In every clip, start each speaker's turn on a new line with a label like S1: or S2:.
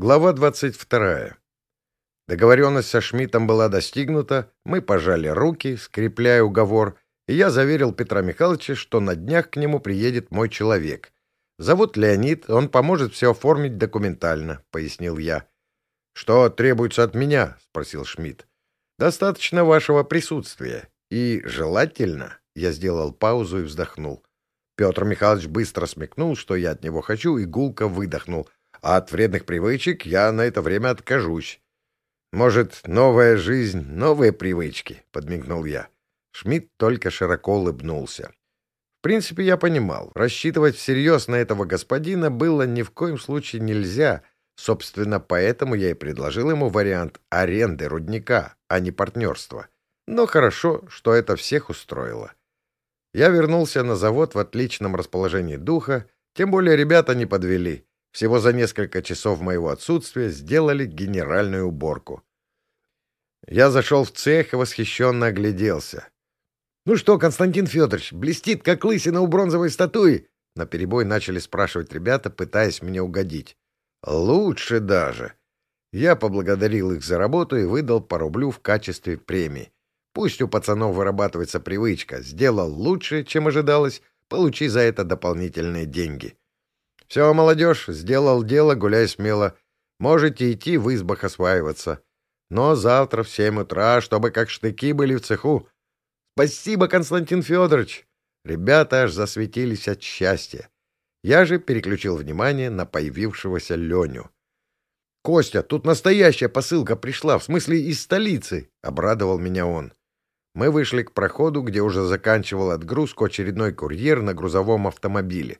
S1: Глава 22. Договоренность со Шмидтом была достигнута, мы пожали руки, скрепляя уговор, и я заверил Петра Михайловича, что на днях к нему приедет мой человек. Зовут Леонид, он поможет все оформить документально, — пояснил я. — Что требуется от меня? — спросил Шмидт. — Достаточно вашего присутствия. И желательно, — я сделал паузу и вздохнул. Петр Михайлович быстро смекнул, что я от него хочу, и гулко выдохнул — а от вредных привычек я на это время откажусь. Может, новая жизнь, новые привычки, — подмигнул я. Шмидт только широко улыбнулся. В принципе, я понимал, рассчитывать всерьез на этого господина было ни в коем случае нельзя, собственно, поэтому я и предложил ему вариант аренды рудника, а не партнерства. Но хорошо, что это всех устроило. Я вернулся на завод в отличном расположении духа, тем более ребята не подвели — всего за несколько часов моего отсутствия сделали генеральную уборку. Я зашел в цех и восхищенно огляделся. — Ну что, Константин Федорович, блестит, как лысина у бронзовой статуи? На перебой начали спрашивать ребята, пытаясь мне угодить. — Лучше даже. Я поблагодарил их за работу и выдал по рублю в качестве премии. Пусть у пацанов вырабатывается привычка. Сделал лучше, чем ожидалось, получи за это дополнительные деньги. Все, молодежь, сделал дело, гуляй смело. Можете идти в избах осваиваться. Но завтра в семь утра, чтобы как штыки были в цеху. Спасибо, Константин Федорович. Ребята аж засветились от счастья. Я же переключил внимание на появившегося Леню. — Костя, тут настоящая посылка пришла, в смысле из столицы, — обрадовал меня он. Мы вышли к проходу, где уже заканчивал отгрузку очередной курьер на грузовом автомобиле.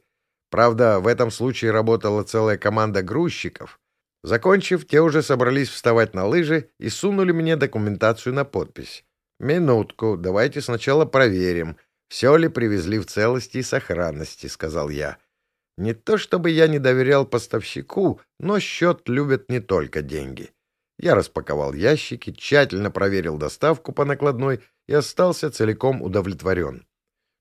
S1: Правда, в этом случае работала целая команда грузчиков. Закончив, те уже собрались вставать на лыжи и сунули мне документацию на подпись. «Минутку, давайте сначала проверим, все ли привезли в целости и сохранности», — сказал я. Не то чтобы я не доверял поставщику, но счет любят не только деньги. Я распаковал ящики, тщательно проверил доставку по накладной и остался целиком удовлетворен.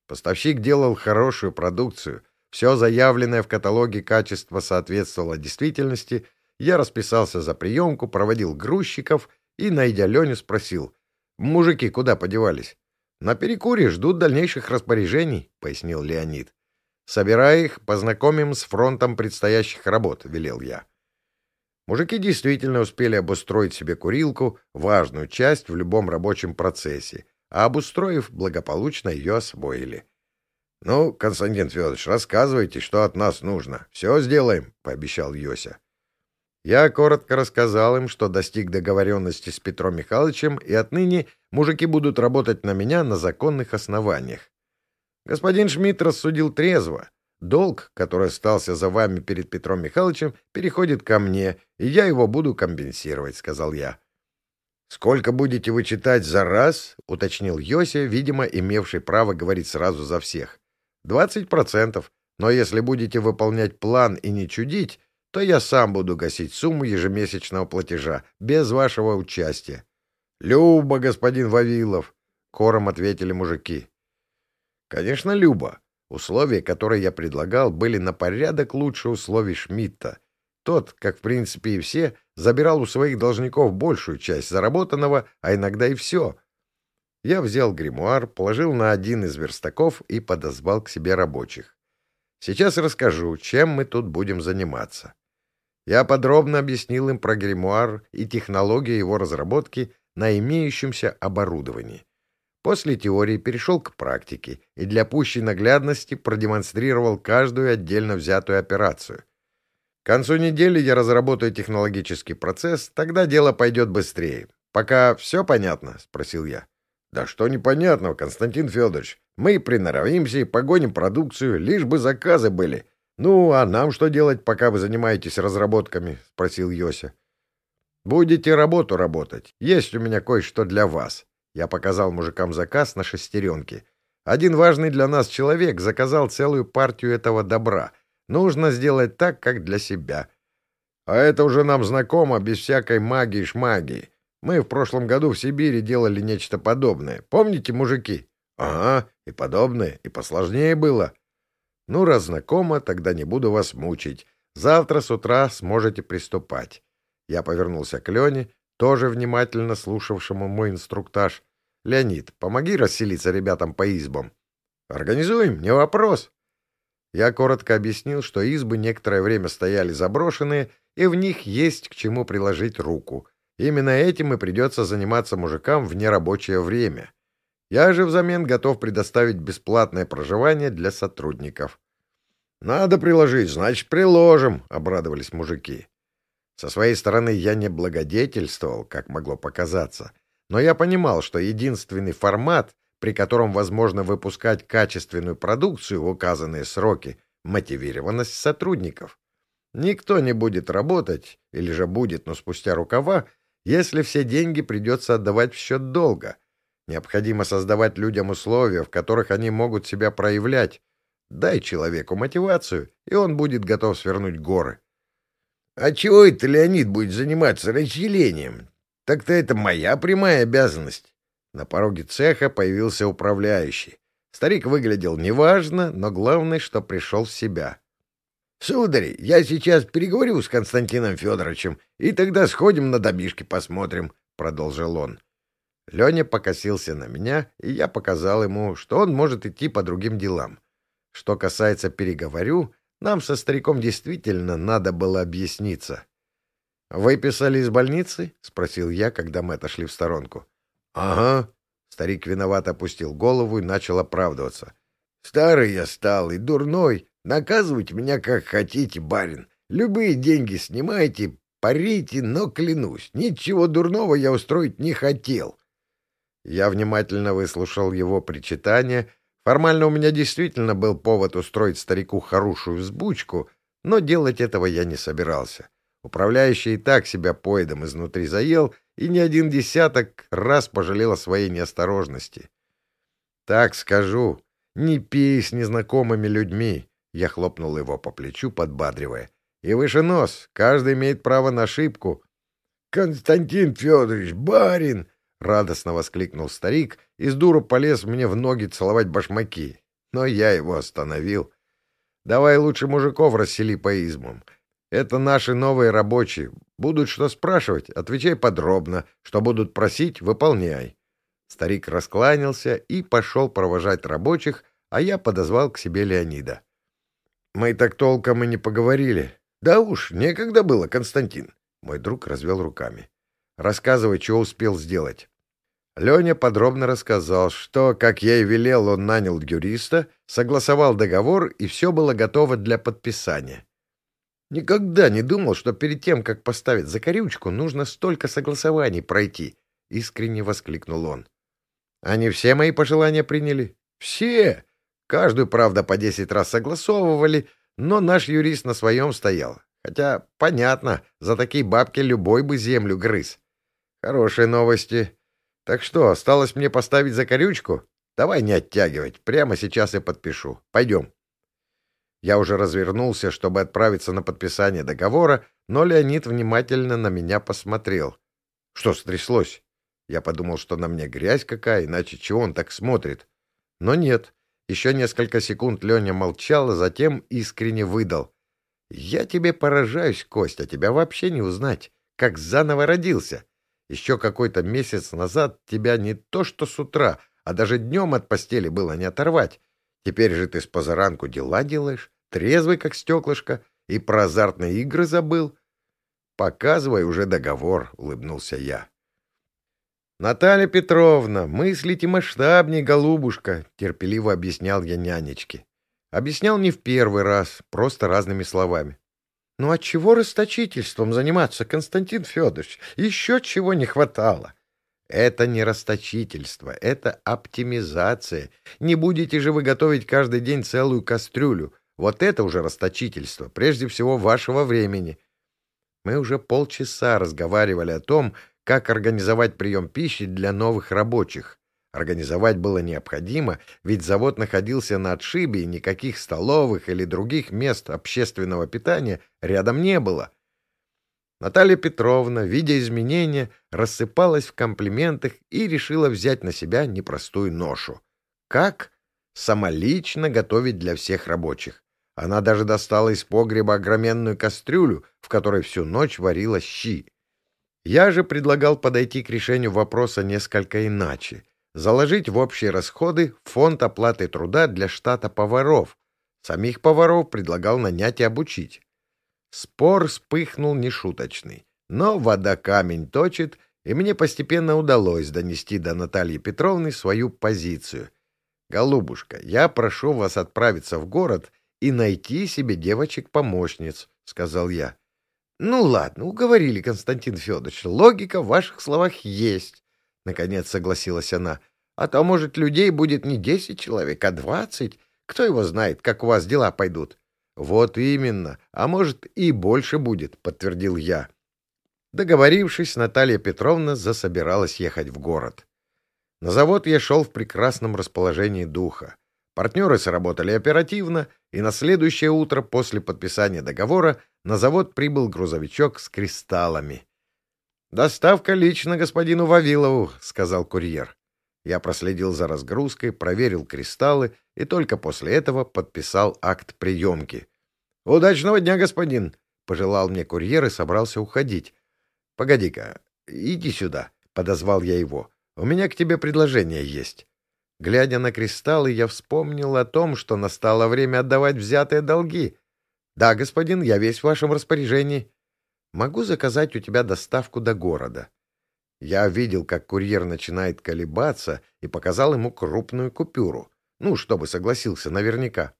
S1: Поставщик делал хорошую продукцию, все заявленное в каталоге качество соответствовало действительности, я расписался за приемку, проводил грузчиков и, найдя Леню, спросил, «Мужики куда подевались?» «На перекуре ждут дальнейших распоряжений», — пояснил Леонид. «Собирай их, познакомим с фронтом предстоящих работ», — велел я. Мужики действительно успели обустроить себе курилку, важную часть в любом рабочем процессе, а обустроив, благополучно ее освоили. — Ну, Константин Федорович, рассказывайте, что от нас нужно. Все сделаем, — пообещал Йося. Я коротко рассказал им, что достиг договоренности с Петром Михайловичем, и отныне мужики будут работать на меня на законных основаниях. Господин Шмидт рассудил трезво. Долг, который остался за вами перед Петром Михайловичем, переходит ко мне, и я его буду компенсировать, — сказал я. — Сколько будете вы читать за раз? — уточнил Йося, видимо, имевший право говорить сразу за всех. Двадцать процентов. Но если будете выполнять план и не чудить, то я сам буду гасить сумму ежемесячного платежа, без вашего участия. — Люба, господин Вавилов! — кором ответили мужики. — Конечно, Люба. Условия, которые я предлагал, были на порядок лучше условий Шмидта. Тот, как в принципе и все, забирал у своих должников большую часть заработанного, а иногда и все — я взял гримуар, положил на один из верстаков и подозвал к себе рабочих. Сейчас расскажу, чем мы тут будем заниматься. Я подробно объяснил им про гримуар и технологию его разработки на имеющемся оборудовании. После теории перешел к практике и для пущей наглядности продемонстрировал каждую отдельно взятую операцию. К концу недели я разработаю технологический процесс, тогда дело пойдет быстрее. Пока все понятно? — спросил я. Да что непонятного, Константин Федорович. Мы приноровимся и погоним продукцию, лишь бы заказы были. Ну, а нам что делать, пока вы занимаетесь разработками? — спросил Йося. — Будете работу работать. Есть у меня кое-что для вас. Я показал мужикам заказ на шестеренки. Один важный для нас человек заказал целую партию этого добра. Нужно сделать так, как для себя. А это уже нам знакомо, без всякой магии-шмагии. Мы в прошлом году в Сибири делали нечто подобное. Помните, мужики? Ага, и подобное, и посложнее было. Ну, раз знакомо, тогда не буду вас мучить. Завтра с утра сможете приступать. Я повернулся к Лене, тоже внимательно слушавшему мой инструктаж. «Леонид, помоги расселиться ребятам по избам». «Организуем, не вопрос». Я коротко объяснил, что избы некоторое время стояли заброшенные, и в них есть к чему приложить руку. Именно этим и придется заниматься мужикам в нерабочее время. Я же взамен готов предоставить бесплатное проживание для сотрудников. «Надо приложить, значит, приложим», — обрадовались мужики. Со своей стороны я не благодетельствовал, как могло показаться, но я понимал, что единственный формат, при котором возможно выпускать качественную продукцию в указанные сроки, мотивированность сотрудников. Никто не будет работать, или же будет, но спустя рукава, если все деньги придется отдавать в счет долга. Необходимо создавать людям условия, в которых они могут себя проявлять. Дай человеку мотивацию, и он будет готов свернуть горы. А чего это Леонид будет заниматься расселением? Так-то это моя прямая обязанность. На пороге цеха появился управляющий. Старик выглядел неважно, но главное, что пришел в себя. — Сударь, я сейчас переговорю с Константином Федоровичем, и тогда сходим на домишки посмотрим, — продолжил он. Леня покосился на меня, и я показал ему, что он может идти по другим делам. Что касается переговорю, нам со стариком действительно надо было объясниться. — Выписали из больницы? — спросил я, когда мы отошли в сторонку. — Ага. Старик виновато опустил голову и начал оправдываться. — Старый я стал и дурной. Наказывайте меня как хотите, барин. Любые деньги снимайте, парите, но клянусь, ничего дурного я устроить не хотел. Я внимательно выслушал его причитание Формально у меня действительно был повод устроить старику хорошую взбучку, но делать этого я не собирался. Управляющий и так себя поедом изнутри заел и ни один десяток раз пожалел о своей неосторожности. «Так скажу, не пей с незнакомыми людьми», — я хлопнул его по плечу, подбадривая. «И выше нос, каждый имеет право на ошибку». «Константин Федорович, барин!» — радостно воскликнул старик и с дуру полез мне в ноги целовать башмаки. Но я его остановил. «Давай лучше мужиков рассели по измам. Это наши новые рабочие. Будут что спрашивать, отвечай подробно. Что будут просить, выполняй». Старик раскланялся и пошел провожать рабочих, а я подозвал к себе Леонида. «Мы так толком и не поговорили. Да уж, некогда было, Константин». Мой друг развел руками. Рассказывай, что успел сделать. Леня подробно рассказал, что, как я и велел, он нанял юриста, согласовал договор, и все было готово для подписания. Никогда не думал, что перед тем, как поставить закорючку, нужно столько согласований пройти, — искренне воскликнул он. Они все мои пожелания приняли? Все! Каждую, правда, по десять раз согласовывали, но наш юрист на своем стоял. Хотя, понятно, за такие бабки любой бы землю грыз. Хорошие новости. Так что, осталось мне поставить закорючку? Давай не оттягивать. Прямо сейчас я подпишу. Пойдем. Я уже развернулся, чтобы отправиться на подписание договора, но Леонид внимательно на меня посмотрел. Что стряслось? Я подумал, что на мне грязь какая, иначе чего он так смотрит? Но нет. Еще несколько секунд Леня молчал, а затем искренне выдал. «Я тебе поражаюсь, Костя, тебя вообще не узнать. Как заново родился. Еще какой-то месяц назад тебя не то что с утра, а даже днем от постели было не оторвать. Теперь же ты с позаранку дела делаешь, трезвый как стеклышко, и про азартные игры забыл. Показывай уже договор, — улыбнулся я. Наталья Петровна, мыслите масштабней, голубушка, — терпеливо объяснял я нянечке. Объяснял не в первый раз, просто разными словами. Ну от чего расточительством заниматься, Константин Федорович? Еще чего не хватало. Это не расточительство, это оптимизация. Не будете же вы готовить каждый день целую кастрюлю. Вот это уже расточительство, прежде всего вашего времени. Мы уже полчаса разговаривали о том, как организовать прием пищи для новых рабочих. Организовать было необходимо, ведь завод находился на отшибе, и никаких столовых или других мест общественного питания рядом не было. Наталья Петровна, видя изменения, рассыпалась в комплиментах и решила взять на себя непростую ношу. Как? Самолично готовить для всех рабочих. Она даже достала из погреба огроменную кастрюлю, в которой всю ночь варила щи. Я же предлагал подойти к решению вопроса несколько иначе. Заложить в общие расходы фонд оплаты труда для штата поваров. Самих поваров предлагал нанять и обучить. Спор вспыхнул нешуточный. Но вода камень точит, и мне постепенно удалось донести до Натальи Петровны свою позицию. «Голубушка, я прошу вас отправиться в город и найти себе девочек-помощниц», — сказал я. «Ну ладно, уговорили, Константин Федорович, логика в ваших словах есть», — наконец согласилась она. «А то, может, людей будет не десять человек, а двадцать. Кто его знает, как у вас дела пойдут?» «Вот именно, а может, и больше будет», — подтвердил я. Договорившись, Наталья Петровна засобиралась ехать в город. На завод я шел в прекрасном расположении духа. Партнеры сработали оперативно, и на следующее утро после подписания договора на завод прибыл грузовичок с кристаллами. «Доставка лично господину Вавилову», — сказал курьер. Я проследил за разгрузкой, проверил кристаллы и только после этого подписал акт приемки. «Удачного дня, господин!» — пожелал мне курьер и собрался уходить. — Погоди-ка, иди сюда, — подозвал я его. — У меня к тебе предложение есть. Глядя на кристаллы, я вспомнил о том, что настало время отдавать взятые долги. — Да, господин, я весь в вашем распоряжении. Могу заказать у тебя доставку до города. Я видел, как курьер начинает колебаться, и показал ему крупную купюру. Ну, чтобы согласился наверняка.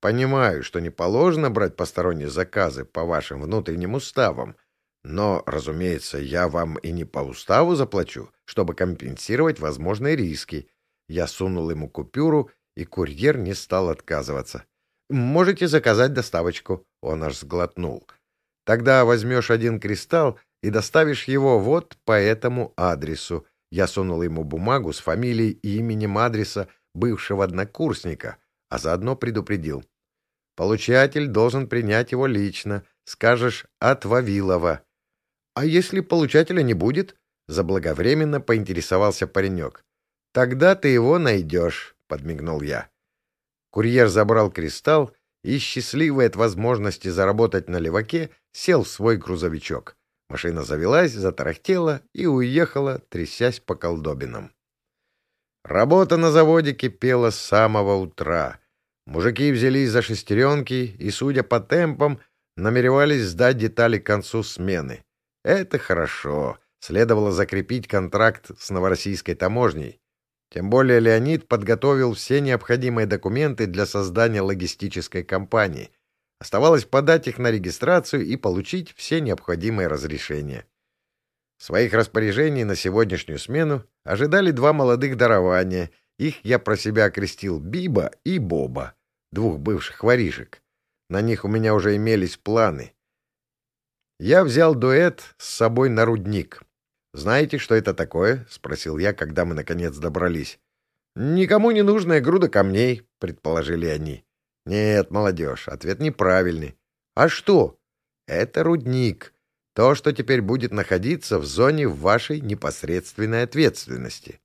S1: Понимаю, что не положено брать посторонние заказы по вашим внутренним уставам, но, разумеется, я вам и не по уставу заплачу, чтобы компенсировать возможные риски. Я сунул ему купюру, и курьер не стал отказываться. Можете заказать доставочку. Он аж сглотнул. Тогда возьмешь один кристалл и доставишь его вот по этому адресу. Я сунул ему бумагу с фамилией и именем адреса бывшего однокурсника, а заодно предупредил. Получатель должен принять его лично. Скажешь «от Вавилова». «А если получателя не будет?» — заблаговременно поинтересовался паренек. «Тогда ты его найдешь», — подмигнул я. Курьер забрал кристалл и, счастливый от возможности заработать на леваке, сел в свой грузовичок. Машина завелась, затарахтела и уехала, трясясь по колдобинам. Работа на заводе кипела с самого утра. Мужики взялись за шестеренки и, судя по темпам, намеревались сдать детали к концу смены. Это хорошо. Следовало закрепить контракт с новороссийской таможней. Тем более Леонид подготовил все необходимые документы для создания логистической компании. Оставалось подать их на регистрацию и получить все необходимые разрешения. Своих распоряжений на сегодняшнюю смену ожидали два молодых дарования. Их я про себя окрестил Биба и Боба, двух бывших воришек. На них у меня уже имелись планы. Я взял дуэт с собой на рудник. «Знаете, что это такое?» — спросил я, когда мы, наконец, добрались. «Никому не нужная груда камней», — предположили они. «Нет, молодежь, ответ неправильный». «А что?» «Это рудник. То, что теперь будет находиться в зоне вашей непосредственной ответственности».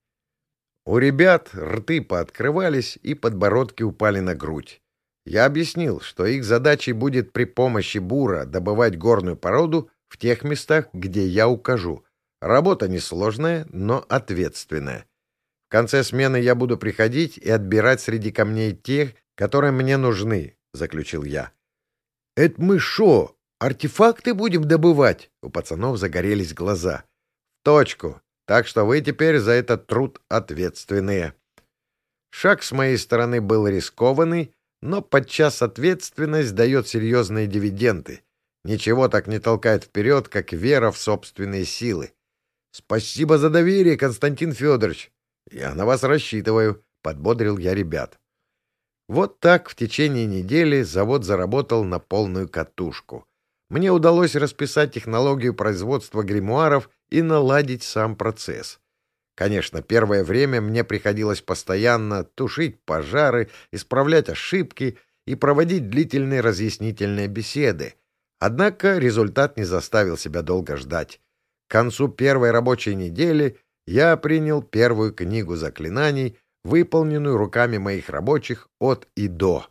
S1: У ребят рты пооткрывались и подбородки упали на грудь. Я объяснил, что их задачей будет при помощи бура добывать горную породу в тех местах, где я укажу. Работа несложная, но ответственная. В конце смены я буду приходить и отбирать среди камней тех, которые мне нужны, — заключил я. — Это мы шо, артефакты будем добывать? У пацанов загорелись глаза. — точку. Так что вы теперь за этот труд ответственные. Шаг с моей стороны был рискованный, но подчас ответственность дает серьезные дивиденды. Ничего так не толкает вперед, как вера в собственные силы. Спасибо за доверие, Константин Федорович. Я на вас рассчитываю, — подбодрил я ребят. Вот так в течение недели завод заработал на полную катушку. Мне удалось расписать технологию производства гримуаров и наладить сам процесс. Конечно, первое время мне приходилось постоянно тушить пожары, исправлять ошибки и проводить длительные разъяснительные беседы. Однако результат не заставил себя долго ждать. К концу первой рабочей недели я принял первую книгу заклинаний, выполненную руками моих рабочих от и до.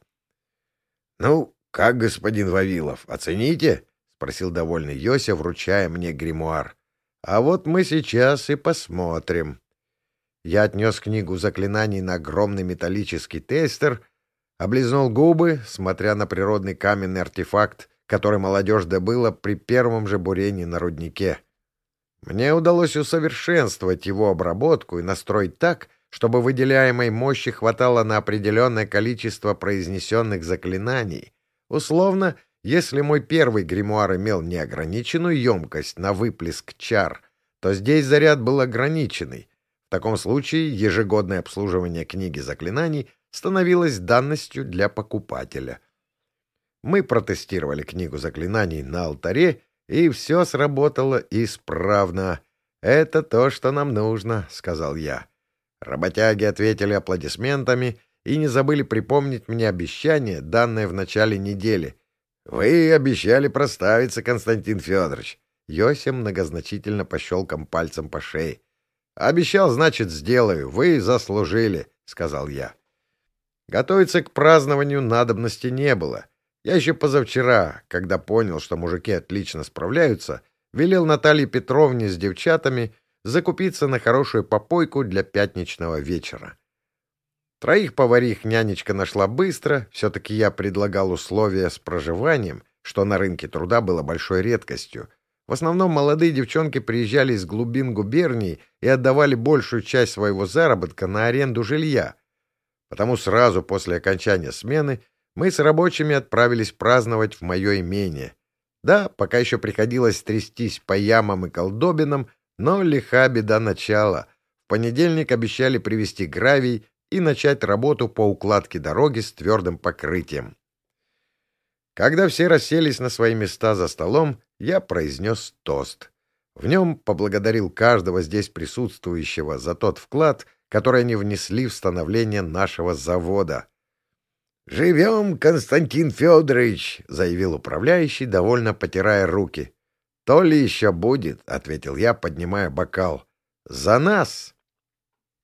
S1: — Ну, как, господин Вавилов, оцените? — спросил довольный Йося, вручая мне гримуар. А вот мы сейчас и посмотрим. Я отнес книгу заклинаний на огромный металлический тестер, облизнул губы, смотря на природный каменный артефакт, который молодежь добыла при первом же бурении на руднике. Мне удалось усовершенствовать его обработку и настроить так, чтобы выделяемой мощи хватало на определенное количество произнесенных заклинаний. Условно, если мой первый гримуар имел неограниченную емкость на выплеск чар, то здесь заряд был ограниченный. В таком случае ежегодное обслуживание книги заклинаний становилось данностью для покупателя. Мы протестировали книгу заклинаний на алтаре, и все сработало исправно. «Это то, что нам нужно», — сказал я. Работяги ответили аплодисментами и не забыли припомнить мне обещание, данное в начале недели — «Вы обещали проставиться, Константин Федорович». Йосим многозначительно пощелком пальцем по шее. «Обещал, значит, сделаю. Вы заслужили», — сказал я. Готовиться к празднованию надобности не было. Я еще позавчера, когда понял, что мужики отлично справляются, велел Наталье Петровне с девчатами закупиться на хорошую попойку для пятничного вечера. Троих поварих нянечка нашла быстро, все-таки я предлагал условия с проживанием, что на рынке труда было большой редкостью. В основном молодые девчонки приезжали из глубин губерний и отдавали большую часть своего заработка на аренду жилья. Потому сразу после окончания смены мы с рабочими отправились праздновать в мое имение. Да, пока еще приходилось трястись по ямам и колдобинам, но лиха беда начала. В понедельник обещали привезти гравий, и начать работу по укладке дороги с твердым покрытием. Когда все расселись на свои места за столом, я произнес тост. В нем поблагодарил каждого здесь присутствующего за тот вклад, который они внесли в становление нашего завода. «Живем, Константин Федорович!» — заявил управляющий, довольно потирая руки. «То ли еще будет», — ответил я, поднимая бокал. «За нас!»